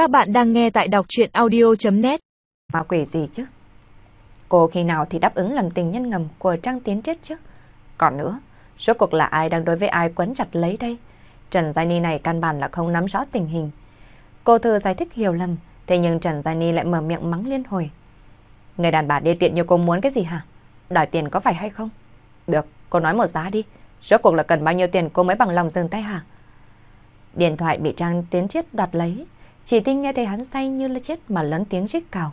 Các bạn đang nghe tại đọc chuyện audio.net mà quỷ gì chứ? Cô khi nào thì đáp ứng làm tình nhân ngầm của Trang Tiến chết chứ? Còn nữa, rốt cuộc là ai đang đối với ai quấn chặt lấy đây? Trần Giai Ni này căn bản là không nắm rõ tình hình. Cô thư giải thích hiểu lầm, thế nhưng Trần Giai Ni lại mở miệng mắng liên hồi. Người đàn bà đê tiện như cô muốn cái gì hả? Đòi tiền có phải hay không? Được, cô nói một giá đi. Rốt cuộc là cần bao nhiêu tiền cô mới bằng lòng dừng tay hả? Điện thoại bị Trang Tiến chết đoạt lấy. Chỉ tinh nghe thấy hắn say như là chết mà lớn tiếng rít cào.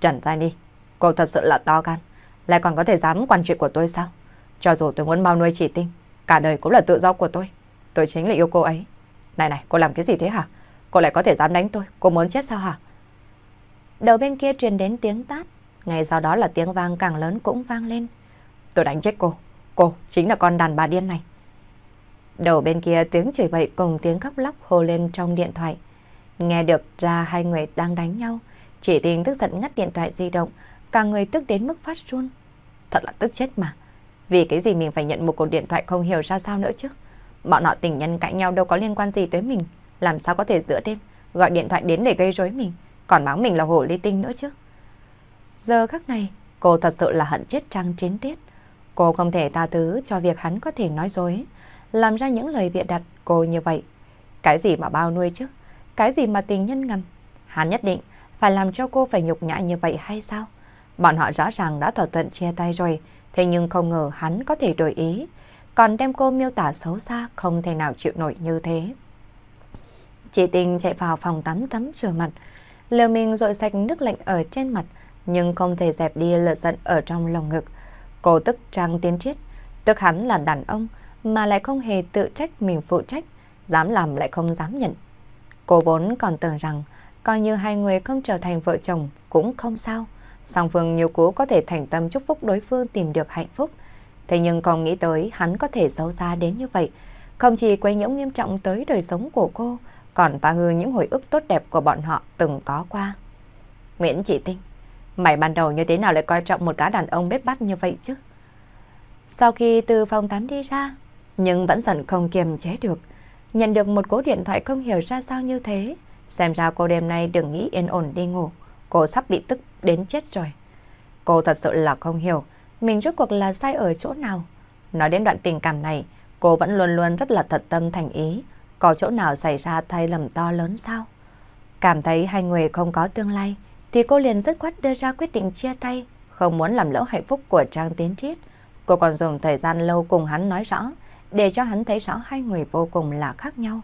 Trần tay đi, cô thật sự là to gan. Lại còn có thể dám quản chuyện của tôi sao? Cho dù tôi muốn bao nuôi chỉ tinh, cả đời cũng là tự do của tôi. Tôi chính là yêu cô ấy. Này này, cô làm cái gì thế hả? Cô lại có thể dám đánh tôi, cô muốn chết sao hả? Đầu bên kia truyền đến tiếng tát, ngay sau đó là tiếng vang càng lớn cũng vang lên. Tôi đánh chết cô, cô chính là con đàn bà điên này. Đầu bên kia tiếng chửi bậy cùng tiếng khóc lóc hô lên trong điện thoại. Nghe được ra hai người đang đánh nhau, chỉ tình tức giận ngắt điện thoại di động, cả người tức đến mức phát run. Thật là tức chết mà. Vì cái gì mình phải nhận một cuộc điện thoại không hiểu ra sao nữa chứ? Bọn họ tình nhân cãi nhau đâu có liên quan gì tới mình. Làm sao có thể giữa đêm gọi điện thoại đến để gây rối mình, còn mắng mình là hổ ly tinh nữa chứ? Giờ khắc này, cô thật sự là hận chết Trang Chiến Tiết. Cô không thể tha thứ cho việc hắn có thể nói dối, làm ra những lời bịa đặt cô như vậy. Cái gì mà bao nuôi chứ? Cái gì mà tình nhân ngầm? Hắn nhất định phải làm cho cô phải nhục nhã như vậy hay sao? Bọn họ rõ ràng đã thỏa thuận chia tay rồi, thế nhưng không ngờ hắn có thể đổi ý, còn đem cô miêu tả xấu xa không thể nào chịu nổi như thế. Chị Tình chạy vào phòng tắm tắm rửa mặt, liều mình dội sạch nước lạnh ở trên mặt, nhưng không thể dẹp đi lửa giận ở trong lồng ngực. Cô tức trang tiến triết, tức hắn là đàn ông mà lại không hề tự trách mình phụ trách, dám làm lại không dám nhận. Cô vốn còn tưởng rằng coi như hai người không trở thành vợ chồng cũng không sao. Song Phương nhiều cố có thể thành tâm chúc phúc đối phương tìm được hạnh phúc. Thế nhưng còn nghĩ tới hắn có thể xấu xa đến như vậy. Không chỉ quấy nhiễu nghiêm trọng tới đời sống của cô, còn phá hư những hồi ức tốt đẹp của bọn họ từng có qua. Nguyễn Chỉ Tinh, mày ban đầu như thế nào lại coi trọng một cá đàn ông bết bát như vậy chứ? Sau khi từ phòng tắm đi ra, nhưng vẫn giận không kiềm chế được, nhận được một cú điện thoại không hiểu ra sao như thế. Xem ra cô đêm nay đừng nghĩ yên ổn đi ngủ, cô sắp bị tức đến chết rồi. Cô thật sự là không hiểu, mình rốt cuộc là sai ở chỗ nào. Nói đến đoạn tình cảm này, cô vẫn luôn luôn rất là thật tâm thành ý, có chỗ nào xảy ra thay lầm to lớn sao? Cảm thấy hai người không có tương lai, thì cô liền dứt khoát đưa ra quyết định chia tay, không muốn làm lỡ hạnh phúc của Trang Tiến Triết. Cô còn dùng thời gian lâu cùng hắn nói rõ, để cho hắn thấy rõ hai người vô cùng là khác nhau.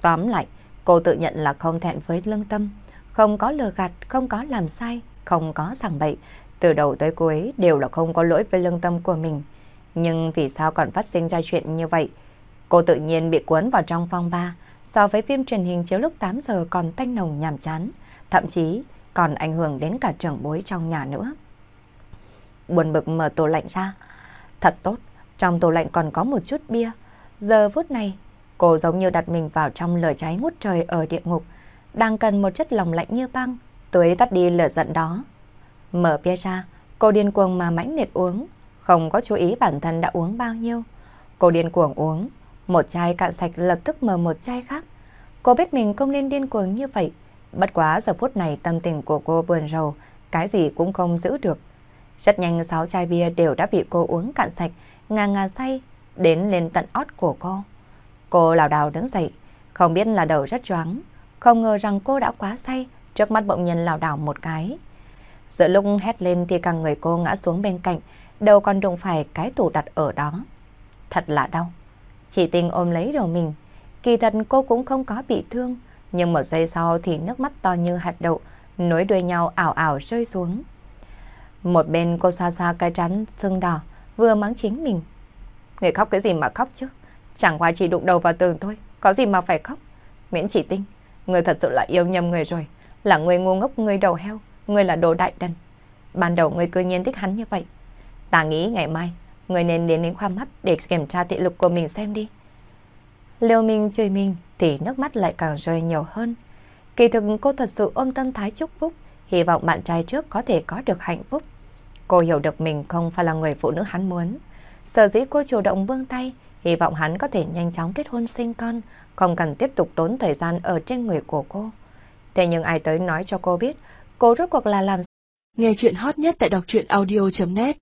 Tóm lại, cô tự nhận là không thẹn với lương tâm, không có lừa gạt, không có làm sai, không có sảng bậy, từ đầu tới cuối đều là không có lỗi với lương tâm của mình. Nhưng vì sao còn phát sinh ra chuyện như vậy? Cô tự nhiên bị cuốn vào trong phong ba, so với phim truyền hình chiếu lúc 8 giờ còn tanh nồng nhàm chán, thậm chí còn ảnh hưởng đến cả trưởng bối trong nhà nữa. Buồn bực mở tủ lạnh ra. Thật tốt, trong tủ lạnh còn có một chút bia. Giờ phút này, cô giống như đặt mình vào trong lửa cháy ngút trời ở địa ngục, đang cần một chất lòng lạnh như băng, tưới tắt đi lửa giận đó. Mở bia ra, cô điên cuồng mà mãnh liệt uống, không có chú ý bản thân đã uống bao nhiêu. Cô điên cuồng uống, một chai cạn sạch lập tức mở một chai khác. Cô biết mình không nên điên cuồng như vậy, bất quá giờ phút này tâm tình của cô buồn rầu, cái gì cũng không giữ được. Rất nhanh sáu chai bia đều đã bị cô uống cạn sạch, ngà ngà say, đến lên tận ót của cô. Cô lảo đảo đứng dậy, không biết là đầu rất choáng, không ngờ rằng cô đã quá say, trước mắt bỗng nhiên lảo đảo một cái. Giữa lúc hét lên thì cả người cô ngã xuống bên cạnh, đầu còn đụng phải cái tủ đặt ở đó. Thật là đau. Chỉ tình ôm lấy đầu mình, kỳ thật cô cũng không có bị thương, nhưng một giây sau thì nước mắt to như hạt đậu, nối đuôi nhau ảo ảo rơi xuống. Một bên cô xoa xoa cái trán sưng đỏ, vừa mắng chính mình. Người khóc cái gì mà khóc chứ? Chẳng qua chỉ đụng đầu vào tường thôi, có gì mà phải khóc? miễn chỉ tinh, người thật sự là yêu nhầm người rồi, là người ngu ngốc, người đầu heo, người là đồ đại đần. Ban đầu người cứ nhiên thích hắn như vậy. Ta nghĩ ngày mai, người nên đến đến khoa mắt để kiểm tra thị lực của mình xem đi. Liêu Minh chơi mình thì nước mắt lại càng rơi nhiều hơn. Kỳ thực cô thật sự ôm tâm thái chúc phúc, hy vọng bạn trai trước có thể có được hạnh phúc. Cô hiểu được mình không phải là người phụ nữ hắn muốn. Sở dĩ cô chủ động buông tay, hy vọng hắn có thể nhanh chóng kết hôn sinh con, không cần tiếp tục tốn thời gian ở trên người của cô. Thế nhưng ai tới nói cho cô biết, cô rốt cuộc là làm Nghe chuyện hot nhất tại đọc truyện audio.net